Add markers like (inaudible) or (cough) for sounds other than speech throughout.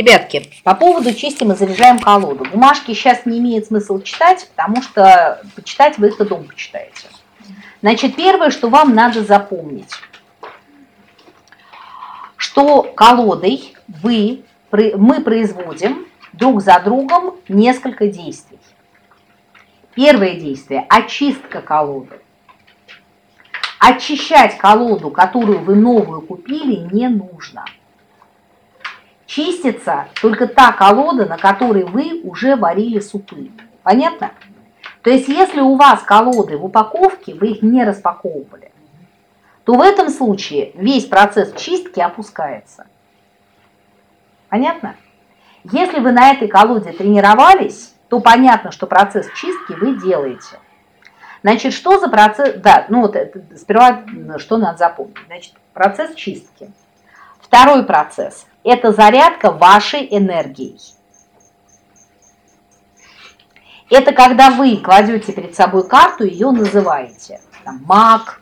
Ребятки, по поводу чистим и заряжаем колоду. Бумажки сейчас не имеет смысла читать, потому что почитать вы их дома почитаете. Значит, первое, что вам надо запомнить, что колодой вы, мы производим друг за другом несколько действий. Первое действие – очистка колоды. Очищать колоду, которую вы новую купили, не нужно. Чистится только та колода, на которой вы уже варили супы. Понятно? То есть, если у вас колоды в упаковке, вы их не распаковывали, то в этом случае весь процесс чистки опускается. Понятно? Если вы на этой колоде тренировались, то понятно, что процесс чистки вы делаете. Значит, что за процесс? Да, ну вот это, сперва что надо запомнить. Значит, процесс чистки. Второй процесс – это зарядка вашей энергией. Это когда вы кладете перед собой карту, ее называете там, маг.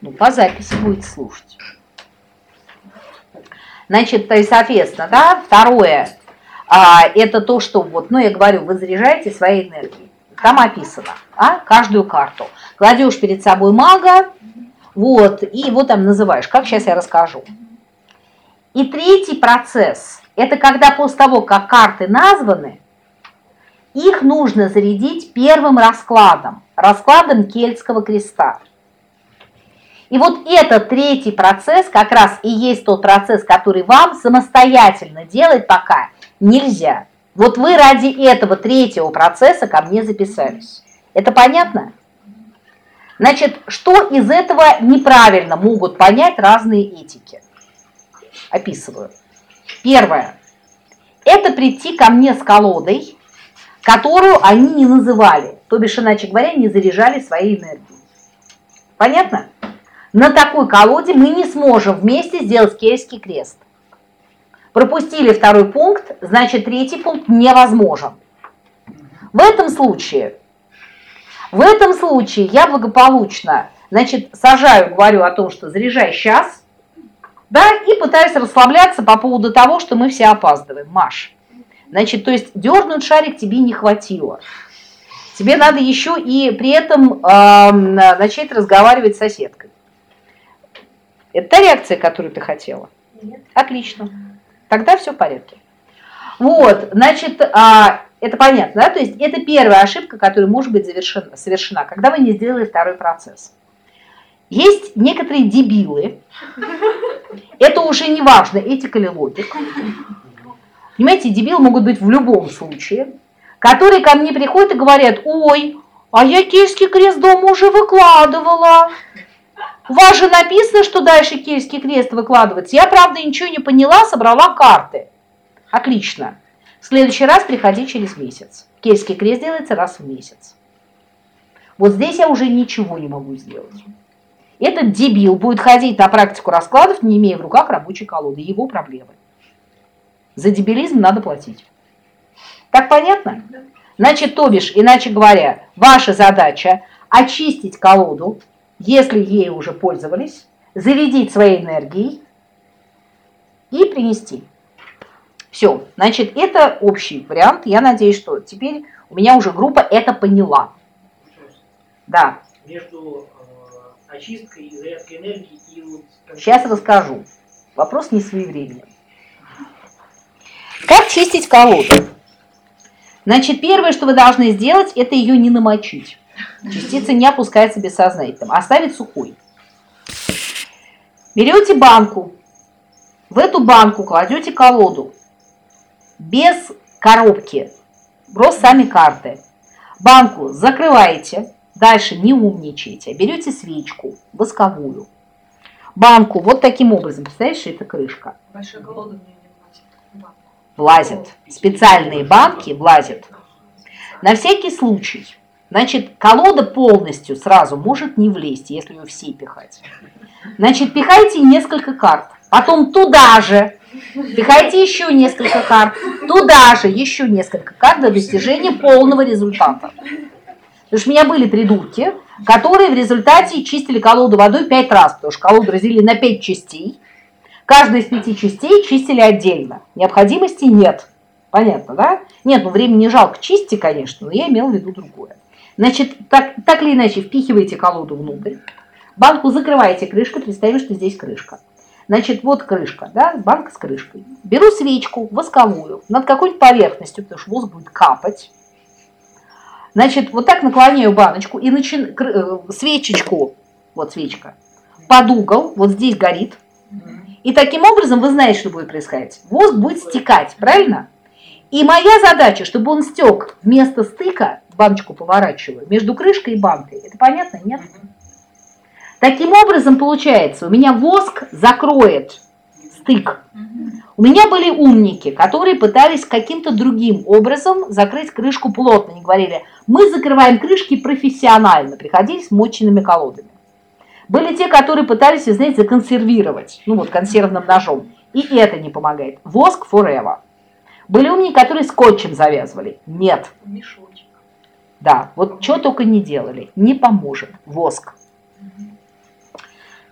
Ну, по записи будете слушать. Значит, то есть, соответственно, да, второе, а, это то, что вот, ну, я говорю, вы заряжаете своей энергией. Там описано, а, каждую карту. Кладешь перед собой мага, вот, и его там называешь. Как сейчас я расскажу. И третий процесс – это когда после того, как карты названы, их нужно зарядить первым раскладом, раскладом Кельтского креста. И вот этот третий процесс как раз и есть тот процесс, который вам самостоятельно делать пока нельзя. Вот вы ради этого третьего процесса ко мне записались. Это понятно? Значит, что из этого неправильно могут понять разные этики? Описываю. Первое. Это прийти ко мне с колодой, которую они не называли, то бишь, иначе говоря, не заряжали своей энергией. Понятно? На такой колоде мы не сможем вместе сделать кельтский крест. Пропустили второй пункт, значит третий пункт невозможен. В этом случае, в этом случае я благополучно, значит, сажаю, говорю о том, что заряжай сейчас, да, и пытаюсь расслабляться по поводу того, что мы все опаздываем. Маш, значит, то есть дернуть шарик тебе не хватило. Тебе надо еще и при этом э, начать разговаривать с соседкой. Это та реакция, которую ты хотела? Нет. Отлично. Тогда все в порядке. Вот, значит, а, это понятно, да? То есть это первая ошибка, которая может быть завершена, совершена, когда вы не сделали второй процесс. Есть некоторые дебилы, это уже не важно, этика или логика. Понимаете, дебилы могут быть в любом случае, которые ко мне приходят и говорят, ой, а я кельский крест дома уже выкладывала. У вас же написано, что дальше кельтский крест выкладывается. Я, правда, ничего не поняла, собрала карты. Отлично. В следующий раз приходи через месяц. Кельтский крест делается раз в месяц. Вот здесь я уже ничего не могу сделать. Этот дебил будет ходить на практику раскладов, не имея в руках рабочей колоды. Его проблемы. За дебилизм надо платить. Так понятно? Значит, то бишь, иначе говоря, ваша задача очистить колоду, если ею уже пользовались, зарядить своей энергией и принести. Все, значит, это общий вариант. Я надеюсь, что теперь у меня уже группа это поняла. Да. Между э, очисткой и зарядкой энергии и. Сейчас расскажу. Вопрос не своевременен. Как чистить колоду? Значит, первое, что вы должны сделать, это ее не намочить. Частица не опускается бессознательным. Оставить сухой. Берете банку. В эту банку кладете колоду. Без коробки. Просто сами карты. Банку закрываете. Дальше не умничайте. Берете свечку восковую. Банку вот таким образом. Представляешь, это крышка. Большая колода. Влазят. Специальные банки влазят. На всякий случай Значит, колода полностью сразу может не влезть, если ее все пихать. Значит, пихайте несколько карт. Потом туда же пихайте еще несколько карт. Туда же еще несколько карт для достижения полного результата. Потому что у меня были придурки, которые в результате чистили колоду водой пять раз, потому что колоду разделили на пять частей. Каждую из пяти частей чистили отдельно. Необходимости нет. Понятно, да? Нет, ну времени жалко чистить, конечно, но я имел в виду другое. Значит, так, так или иначе, впихиваете колоду внутрь, банку закрываете крышкой, представим, что здесь крышка. Значит, вот крышка, да, банка с крышкой. Беру свечку восковую над какой-нибудь поверхностью, потому что воск будет капать. Значит, вот так наклоняю баночку и начи... Э, свечечку, вот свечка, под угол, вот здесь горит. И таким образом вы знаете, что будет происходить. Воск будет стекать, правильно? И моя задача, чтобы он стек вместо стыка, баночку поворачиваю, между крышкой и банкой. Это понятно, нет? Таким образом, получается, у меня воск закроет стык. У меня были умники, которые пытались каким-то другим образом закрыть крышку плотно. Они говорили, мы закрываем крышки профессионально, приходили с моченными колодами. Были те, которые пытались, знаете, законсервировать, ну вот консервным ножом. И это не помогает. Воск forever. Были умники, которые скотчем завязывали. Нет. Мешочек. Да, вот что только не делали. Не поможет. Воск.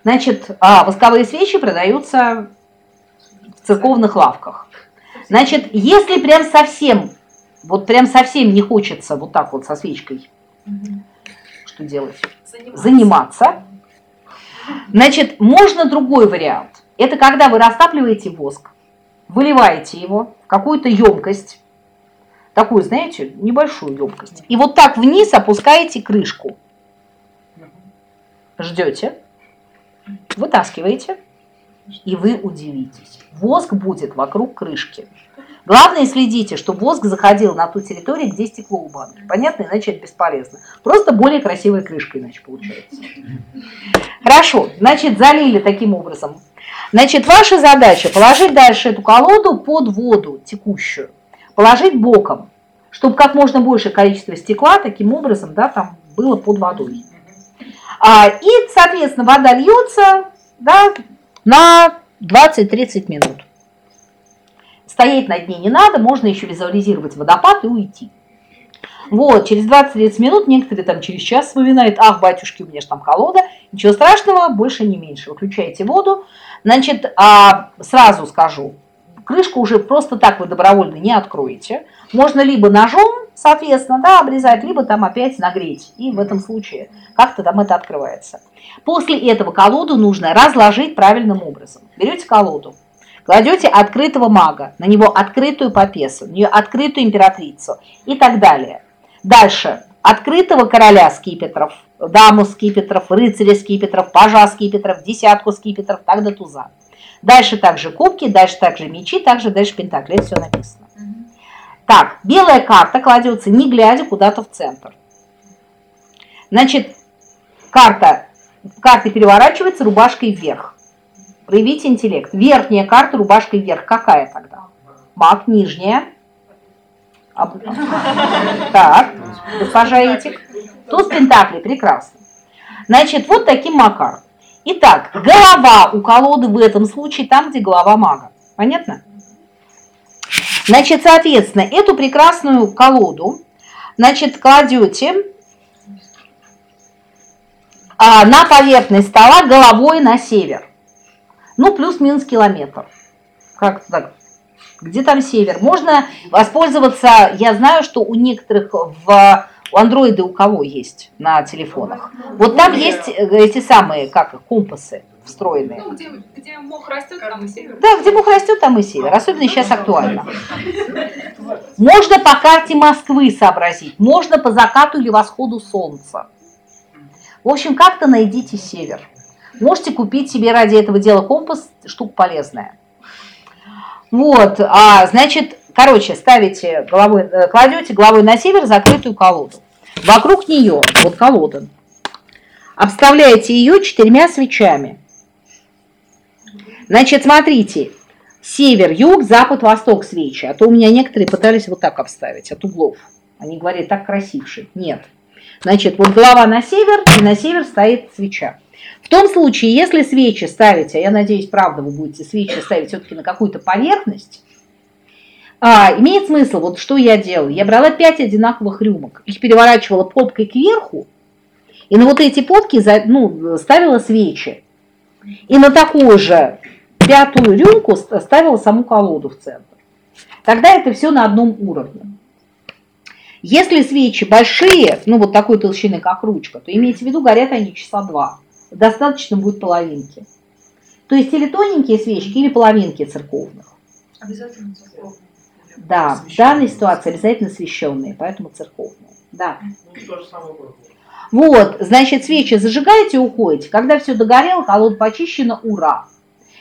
Значит, а, восковые свечи продаются в церковных лавках. Значит, если прям совсем, вот прям совсем не хочется вот так вот со свечкой, что делать? Заниматься. Заниматься. Значит, можно другой вариант. Это когда вы растапливаете воск, выливаете его в какую-то емкость, такую, знаете, небольшую емкость, и вот так вниз опускаете крышку. Ждете, вытаскиваете, и вы удивитесь. Воск будет вокруг крышки. Главное, следите, чтобы воск заходил на ту территорию, где стекло у банки. Понятно? Иначе это бесполезно. Просто более красивая крышка иначе получается. Хорошо, значит, залили таким образом Значит, ваша задача положить дальше эту колоду под воду текущую, положить боком, чтобы как можно большее количество стекла таким образом да, там было под водой. А, и, соответственно, вода льется да, на 20-30 минут. Стоять на дне не надо, можно еще визуализировать водопад и уйти. Вот, через 20-30 минут, некоторые там через час вспоминают, ах, батюшки, у меня же там колода, ничего страшного, больше не меньше. Выключаете воду, значит, а, сразу скажу, крышку уже просто так вы добровольно не откроете. Можно либо ножом, соответственно, да, обрезать, либо там опять нагреть. И в этом случае как-то там это открывается. После этого колоду нужно разложить правильным образом. Берете колоду, кладете открытого мага, на него открытую попесу, на нее открытую императрицу и так далее. Дальше. Открытого короля скипетров, даму скипетров, рыцаря скипетров, пажа скипетров, десятку скипетров, так до туза. Дальше также кубки, дальше также мечи, также дальше пентакли. Это все написано. Так, белая карта кладется, не глядя куда-то в центр. Значит, карта, карта переворачивается рубашкой вверх. Проявите интеллект. Верхняя карта рубашкой вверх. Какая тогда? Маг, нижняя. Так, госпожа Этик. Туз Пентакли, прекрасно. Значит, вот таким макаром. Итак, голова у колоды в этом случае там, где голова мага. Понятно? Значит, соответственно, эту прекрасную колоду, значит, кладете а, на поверхность стола головой на север. Ну, плюс-минус километр. Как так? Где там север? Можно воспользоваться, я знаю, что у некоторых в у андроида у кого есть на телефонах. Вот там есть эти самые, как компасы встроенные. Ну, где, где мох растет, там и север. Да, где мох растет, там и север. Особенно сейчас актуально. (laughs) Можно по карте Москвы сообразить, можно по закату или восходу солнца. В общем, как-то найдите север. Можете купить себе ради этого дела компас, штука полезная. Вот, а, значит, короче, ставите головой, э, кладете головой на север закрытую колоду. Вокруг нее, вот колода, обставляете ее четырьмя свечами. Значит, смотрите, север, юг, запад, восток свечи. А то у меня некоторые пытались вот так обставить, от углов. Они говорят, так красивше. Нет. Значит, вот голова на север, и на север стоит свеча. В том случае, если свечи ставите, а я надеюсь, правда, вы будете свечи ставить все-таки на какую-то поверхность, а, имеет смысл, вот что я делала. Я брала пять одинаковых рюмок, их переворачивала попкой кверху, и на вот эти попки ну, ставила свечи. И на такую же пятую рюмку ставила саму колоду в центр. Тогда это все на одном уровне. Если свечи большие, ну вот такой толщины, как ручка, то имейте в виду, горят они часа два. Достаточно будет половинки. То есть или тоненькие свечки, или половинки церковных. Обязательно церковные. Да, в данной ситуации обязательно священные, поэтому церковные. Да. Ну. Вот, значит, свечи зажигаете, уходите. Когда все догорело, колода почищена, ура.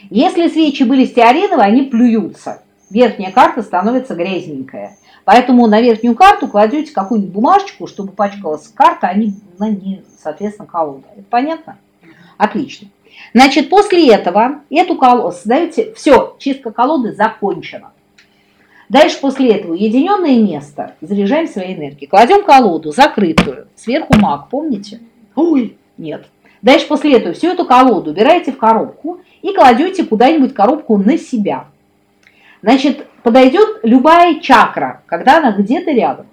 Если свечи были стеариновые, они плюются. Верхняя карта становится грязненькая. Поэтому на верхнюю карту кладете какую-нибудь бумажечку, чтобы пачкалась карта, а не, ну, не соответственно, колода. Это понятно? Отлично. Значит, после этого эту колоду создаете, все, чистка колоды закончена. Дальше после этого уединенное место, заряжаем свои энергии. Кладем колоду закрытую, сверху маг, помните? Ой, нет. Дальше после этого всю эту колоду убираете в коробку и кладете куда-нибудь коробку на себя. Значит, подойдет любая чакра, когда она где-то рядом.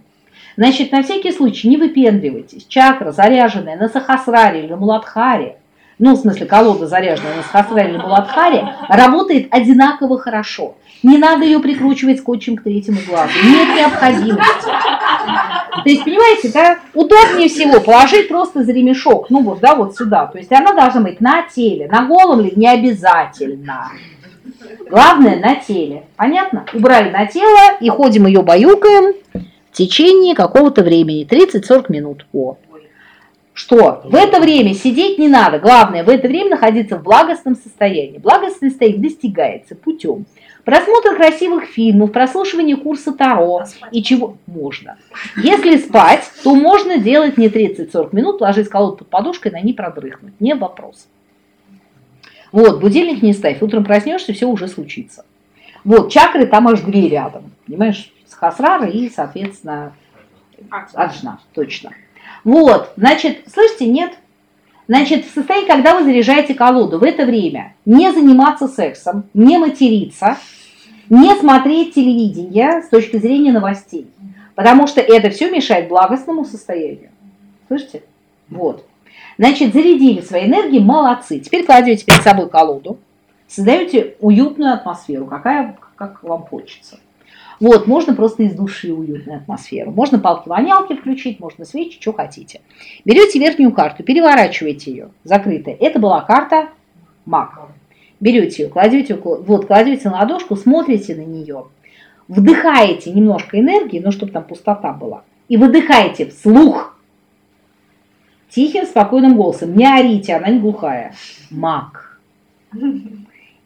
Значит, на всякий случай не выпендривайтесь. Чакра, заряженная на Сахасраре или на Муладхаре, ну, в смысле, колода, заряженная на Сахасраре или Муладхаре, работает одинаково хорошо. Не надо ее прикручивать скотчем к третьему глазу. Нет необходимости. То есть, понимаете, да, удобнее всего положить просто за ремешок, ну вот, да, вот сюда. То есть она должна быть на теле, на голом ли не обязательно. Главное на теле. Понятно? Убрали на тело и ходим ее баюкаем в течение какого-то времени, 30-40 минут. О. Что? В это время сидеть не надо. Главное, в это время находиться в благостном состоянии. Благостное состояние достигается путем просмотра красивых фильмов, прослушивания курса Таро и чего можно. Если спать, то можно делать не 30-40 минут, ложить колоду под подушкой, на ней продрыхнуть. Не вопрос. Вот, будильник не ставь. Утром проснешься, все уже случится. Вот, чакры там аж две рядом. Понимаешь, с Хасрара и, соответственно, Аджна, точно. Вот, значит, слышите, нет? Значит, в состоянии, когда вы заряжаете колоду, в это время не заниматься сексом, не материться, не смотреть телевидение с точки зрения новостей, потому что это все мешает благостному состоянию. Слышите? Вот. Значит, зарядили свои энергии, молодцы. Теперь кладете перед собой колоду, создаете уютную атмосферу, какая, как вам хочется. Вот, можно просто из души уютную атмосферу. Можно палки-вонялки включить, можно свечи, что хотите. Берете верхнюю карту, переворачиваете ее, закрытая. Это была карта маг. Берете ее, кладете, вот, кладете на ладошку, смотрите на нее, вдыхаете немножко энергии, ну, чтобы там пустота была, и выдыхаете вслух тихим, спокойным голосом. Не орите, она не глухая. Маг.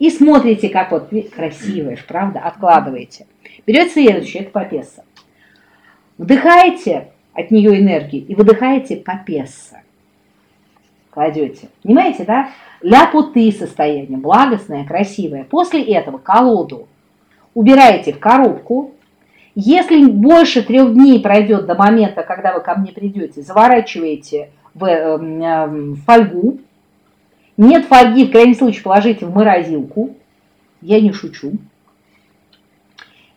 И смотрите, как вот красивая, правда, откладываете. Берете следующее, это попесса. Вдыхаете от нее энергию и выдыхаете попесса. Кладете. Понимаете, да? Ляпуты состояние, благостное, красивое. После этого колоду убираете в коробку. Если больше трех дней пройдет до момента, когда вы ко мне придете, заворачиваете в, э, в фольгу. Нет фольги, в крайнем случае, положите в морозилку. Я не шучу.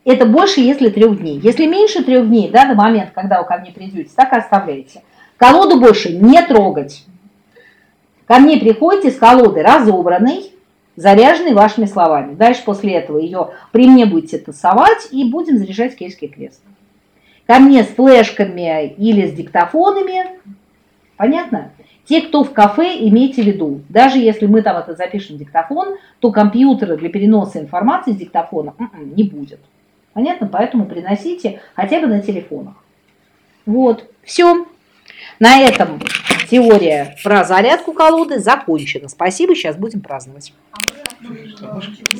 Это больше, если трех дней. Если меньше трех дней, да, до момента, когда вы ко мне придете, так и оставляйте. Колоду больше не трогать. Ко мне приходите с колоды разобранной, заряженной вашими словами. Дальше после этого ее при мне будете тасовать и будем заряжать кельтский крест. Ко мне с флешками или с диктофонами. Понятно? Те, кто в кафе, имейте в виду, даже если мы там это запишем в диктофон, то компьютера для переноса информации с диктофона м-м, не будет. Понятно? Поэтому приносите хотя бы на телефонах. Вот, все. На этом теория про зарядку колоды закончена. Спасибо, сейчас будем праздновать.